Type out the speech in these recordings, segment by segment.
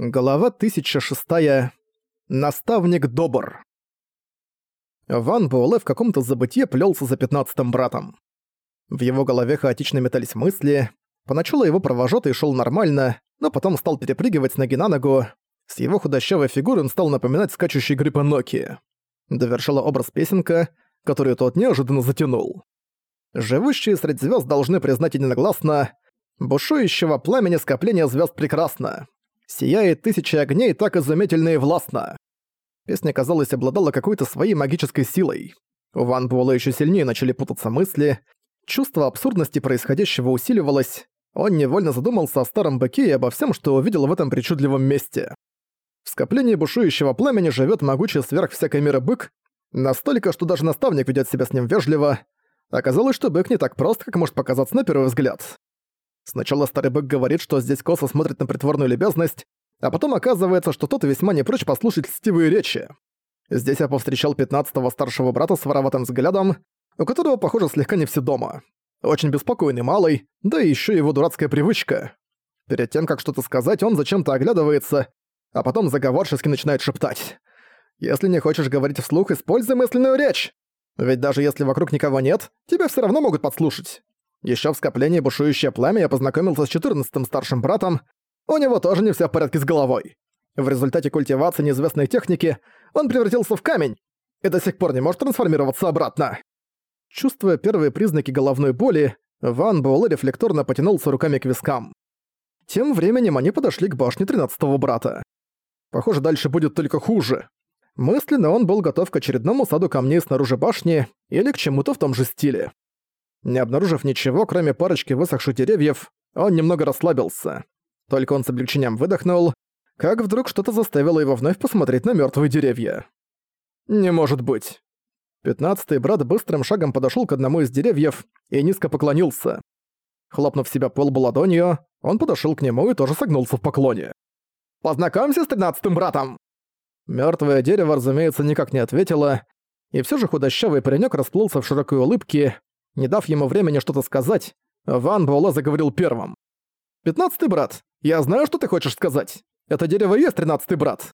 Глава 1006. Наставник Добр. Ван Буэлэ в каком-то забытье плелся за пятнадцатым братом. В его голове хаотично метались мысли. Поначалу его провожатый шел нормально, но потом стал перепрыгивать с ноги на ногу. С его худощавой фигурой он стал напоминать скачущий гриб Ноки. Довершила образ песенка, которую тот неожиданно затянул. Живущие среди звезд должны признать единогласно, бушующего пламени скопления звезд прекрасно сияет тысячи огней так изумительно и властно. Песня, казалось, обладала какой-то своей магической силой. У Ван Буэлла еще сильнее начали путаться мысли, чувство абсурдности происходящего усиливалось, он невольно задумался о старом быке и обо всем, что увидел в этом причудливом месте. В скоплении бушующего пламени живет могучий сверх всякой меры бык, настолько, что даже наставник ведет себя с ним вежливо. Оказалось, что бык не так прост, как может показаться на первый взгляд. Сначала старый бык говорит, что здесь косо смотрит на притворную любезность, а потом оказывается, что тот весьма не прочь послушать льстивые речи. Здесь я повстречал пятнадцатого старшего брата с вороватым взглядом, у которого, похоже, слегка не все дома. Очень беспокойный малый, да и еще его дурацкая привычка. Перед тем, как что-то сказать, он зачем-то оглядывается, а потом заговорчески начинает шептать. «Если не хочешь говорить вслух, используй мысленную речь! Ведь даже если вокруг никого нет, тебя все равно могут подслушать. Еще в скоплении бушующее пламя я познакомился с четырнадцатым старшим братом. У него тоже не все в порядке с головой. В результате культивации неизвестной техники он превратился в камень и до сих пор не может трансформироваться обратно. Чувствуя первые признаки головной боли, Ван Буэлэ рефлекторно потянулся руками к вискам. Тем временем они подошли к башне тринадцатого брата. Похоже, дальше будет только хуже. Мысленно он был готов к очередному саду камней снаружи башни или к чему-то в том же стиле. Не обнаружив ничего, кроме парочки высохших деревьев, он немного расслабился. Только он с облегчением выдохнул, как вдруг что-то заставило его вновь посмотреть на мертвые деревья. «Не может быть». Пятнадцатый брат быстрым шагом подошел к одному из деревьев и низко поклонился. Хлопнув себя по лбу ладонью, он подошел к нему и тоже согнулся в поклоне. «Познакомься с тринадцатым братом!» Мертвое дерево, разумеется, никак не ответило, и все же худощавый паренек расплылся в широкой улыбке, не дав ему времени что-то сказать, Ван Буэлэ заговорил первым. «Пятнадцатый брат, я знаю, что ты хочешь сказать. Это дерево есть тринадцатый брат.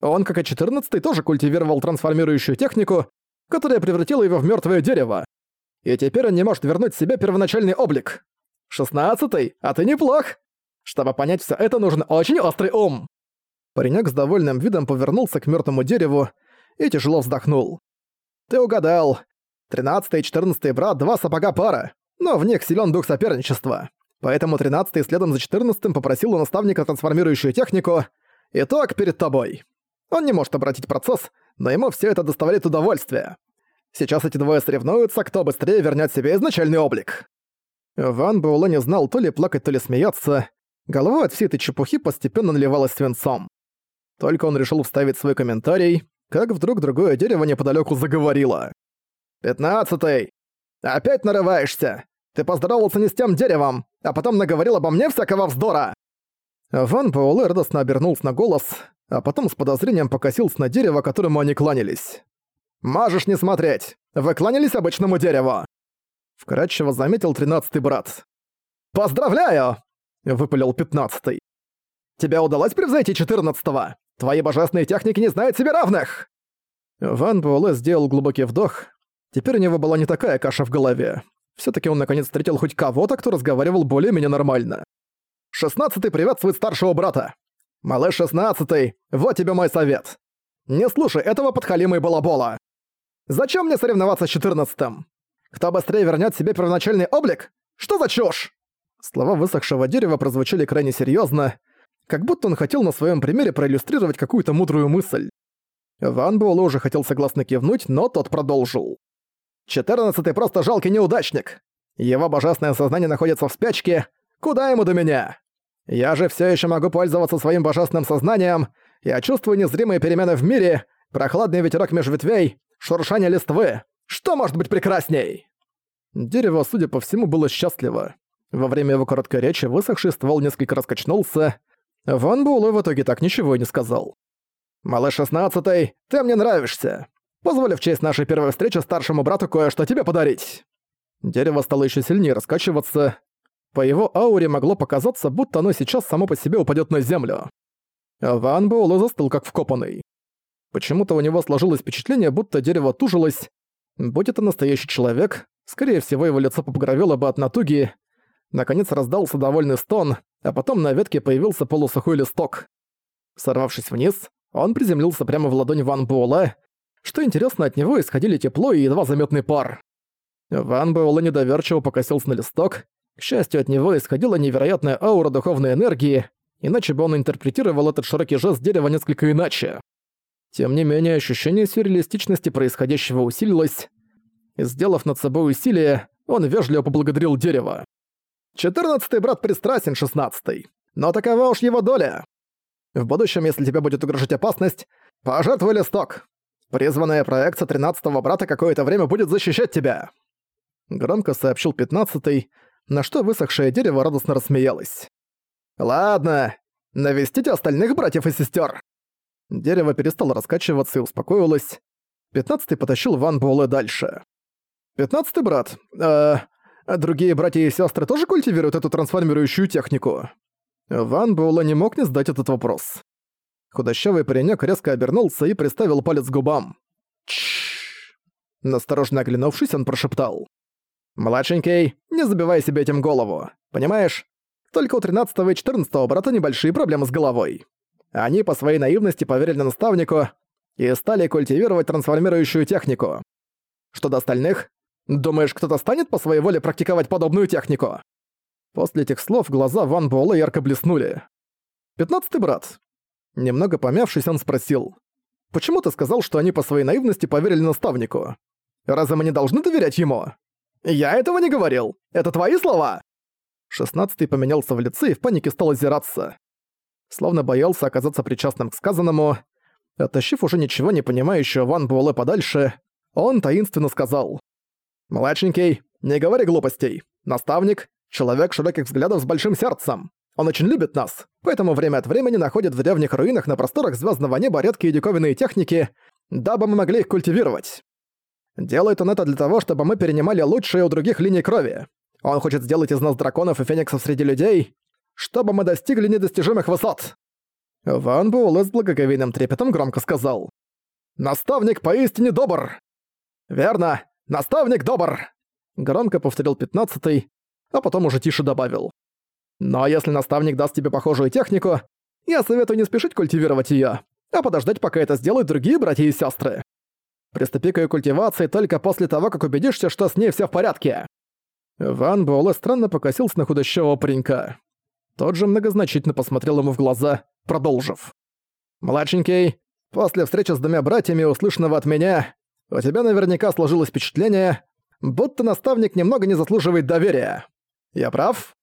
Он, как и четырнадцатый, тоже культивировал трансформирующую технику, которая превратила его в мертвое дерево. И теперь он не может вернуть себе первоначальный облик. Шестнадцатый, а ты неплох. Чтобы понять все это, нужен очень острый ум». Паренек с довольным видом повернулся к мертвому дереву и тяжело вздохнул. «Ты угадал. Тринадцатый и четырнадцатый брат — два сапога пара, но в них силен дух соперничества. Поэтому тринадцатый следом за четырнадцатым попросил у наставника трансформирующую технику. Итог перед тобой. Он не может обратить процесс, но ему все это доставляет удовольствие. Сейчас эти двое соревнуются, кто быстрее вернет себе изначальный облик. Ван Буэлэ не знал то ли плакать, то ли смеяться. Голова от всей этой чепухи постепенно наливалась свинцом. Только он решил вставить свой комментарий, как вдруг другое дерево неподалеку заговорило. «Пятнадцатый! Опять нарываешься! Ты поздоровался не с тем деревом, а потом наговорил обо мне всякого вздора!» Ван Пауле радостно обернулся на голос, а потом с подозрением покосился на дерево, которому они кланялись. «Можешь не смотреть! Вы кланялись обычному дереву!» Вкратчиво заметил тринадцатый брат. «Поздравляю!» — выпалил пятнадцатый. «Тебе удалось превзойти четырнадцатого! Твои божественные техники не знают себе равных!» Ван Буэлэ сделал глубокий вдох, Теперь у него была не такая каша в голове. все таки он наконец встретил хоть кого-то, кто разговаривал более-менее нормально. «Шестнадцатый приветствует старшего брата! Малыш шестнадцатый, вот тебе мой совет! Не слушай этого подхалима и балабола! Зачем мне соревноваться с четырнадцатым? Кто быстрее вернет себе первоначальный облик? Что за чушь?» Слова высохшего дерева прозвучали крайне серьезно, как будто он хотел на своем примере проиллюстрировать какую-то мудрую мысль. Ван Буэлэ уже хотел согласно кивнуть, но тот продолжил. Четырнадцатый просто жалкий неудачник. Его божественное сознание находится в спячке. Куда ему до меня? Я же все еще могу пользоваться своим божественным сознанием. Я чувствую незримые перемены в мире, прохладный ветерок меж ветвей, шуршание листвы. Что может быть прекрасней? Дерево, судя по всему, было счастливо. Во время его короткой речи высохший ствол несколько раз качнулся. Ван Буэлэ в итоге так ничего и не сказал. «Малыш шестнадцатый, ты мне нравишься. Позволь в честь нашей первой встречи старшему брату кое-что тебе подарить». Дерево стало еще сильнее раскачиваться. По его ауре могло показаться, будто оно сейчас само по себе упадет на землю. Ван Буэлэ застыл как вкопанный. Почему-то у него сложилось впечатление, будто дерево тужилось. Будь это настоящий человек, скорее всего его лицо побагровело бы от натуги. Наконец раздался довольный стон, а потом на ветке появился полусухой листок. Сорвавшись вниз, он приземлился прямо в ладонь Ван Буэлэ. Что интересно, от него исходили тепло и едва заметный пар. Ван Буэлэ недоверчиво покосился на листок. К счастью, от него исходила невероятная аура духовной энергии, иначе бы он интерпретировал этот широкий жест дерева несколько иначе. Тем не менее, ощущение сюрреалистичности происходящего усилилось. Сделав над собой усилие, он вежливо поблагодарил дерево. «Четырнадцатый брат пристрастен, шестнадцатый. Но такова уж его доля. В будущем, если тебе будет угрожать опасность, пожертвуй листок. Призванная проекция тринадцатого брата какое-то время будет защищать тебя». Громко сообщил пятнадцатый, на что высохшее дерево радостно рассмеялось. «Ладно, навестите остальных братьев и сестер. Дерево перестало раскачиваться и успокоилось. Пятнадцатый потащил Ван Буэлэ дальше. «Пятнадцатый брат, э, другие братья и сестры тоже культивируют эту трансформирующую технику?» Ван Буэлэ не мог не задать этот вопрос. Худощавый паренек резко обернулся и приставил палец к губам. Чш. Насторожно оглянувшись, он прошептал. «Младшенький, не забивай себе этим голову. Понимаешь? Только у 13 и 14 брата небольшие проблемы с головой. Они по своей наивности поверили наставнику и стали культивировать трансформирующую технику. Что до остальных, думаешь, кто-то станет по своей воле практиковать подобную технику? После этих слов глаза Ван Буэлэ ярко блеснули. «Пятнадцатый брат». Немного помявшись, он спросил. «Почему ты сказал, что они по своей наивности поверили наставнику? Разве мы не должны доверять ему?» «Я этого не говорил. Это твои слова?» Шестнадцатый поменялся в лице и в панике стал озираться словно боялся оказаться причастным к сказанному. Оттащив уже ничего не понимающего Ван Буэлэ подальше, он таинственно сказал. «Младшенький, не говори глупостей. Наставник — человек широких взглядов с большим сердцем. Он очень любит нас, поэтому время от времени находит в древних руинах на просторах звездного неба редкие диковинные техники, дабы мы могли их культивировать. Делает он это для того, чтобы мы перенимали лучшие у других линий крови. Он хочет сделать из нас драконов и фениксов среди людей, чтобы мы достигли недостижимых высот!» Ван Буэлэ с благоговейным трепетом громко сказал. «Наставник поистине добр!» «Верно! Наставник добр!» Громко повторил пятнадцатый, а потом уже тише добавил. «Но если наставник даст тебе похожую технику, я советую не спешить культивировать её, а подождать, пока это сделают другие братья и сестры. Приступи к её культивации только после того, как убедишься, что с ней всё в порядке». Ван Буэлэ странно покосился на худощавого паренька. Тот же многозначительно посмотрел ему в глаза, продолжив. «Младшенький, после встречи с двумя братьями, услышанного от меня, у тебя наверняка сложилось впечатление, будто наставник немного не заслуживает доверия. Я прав?»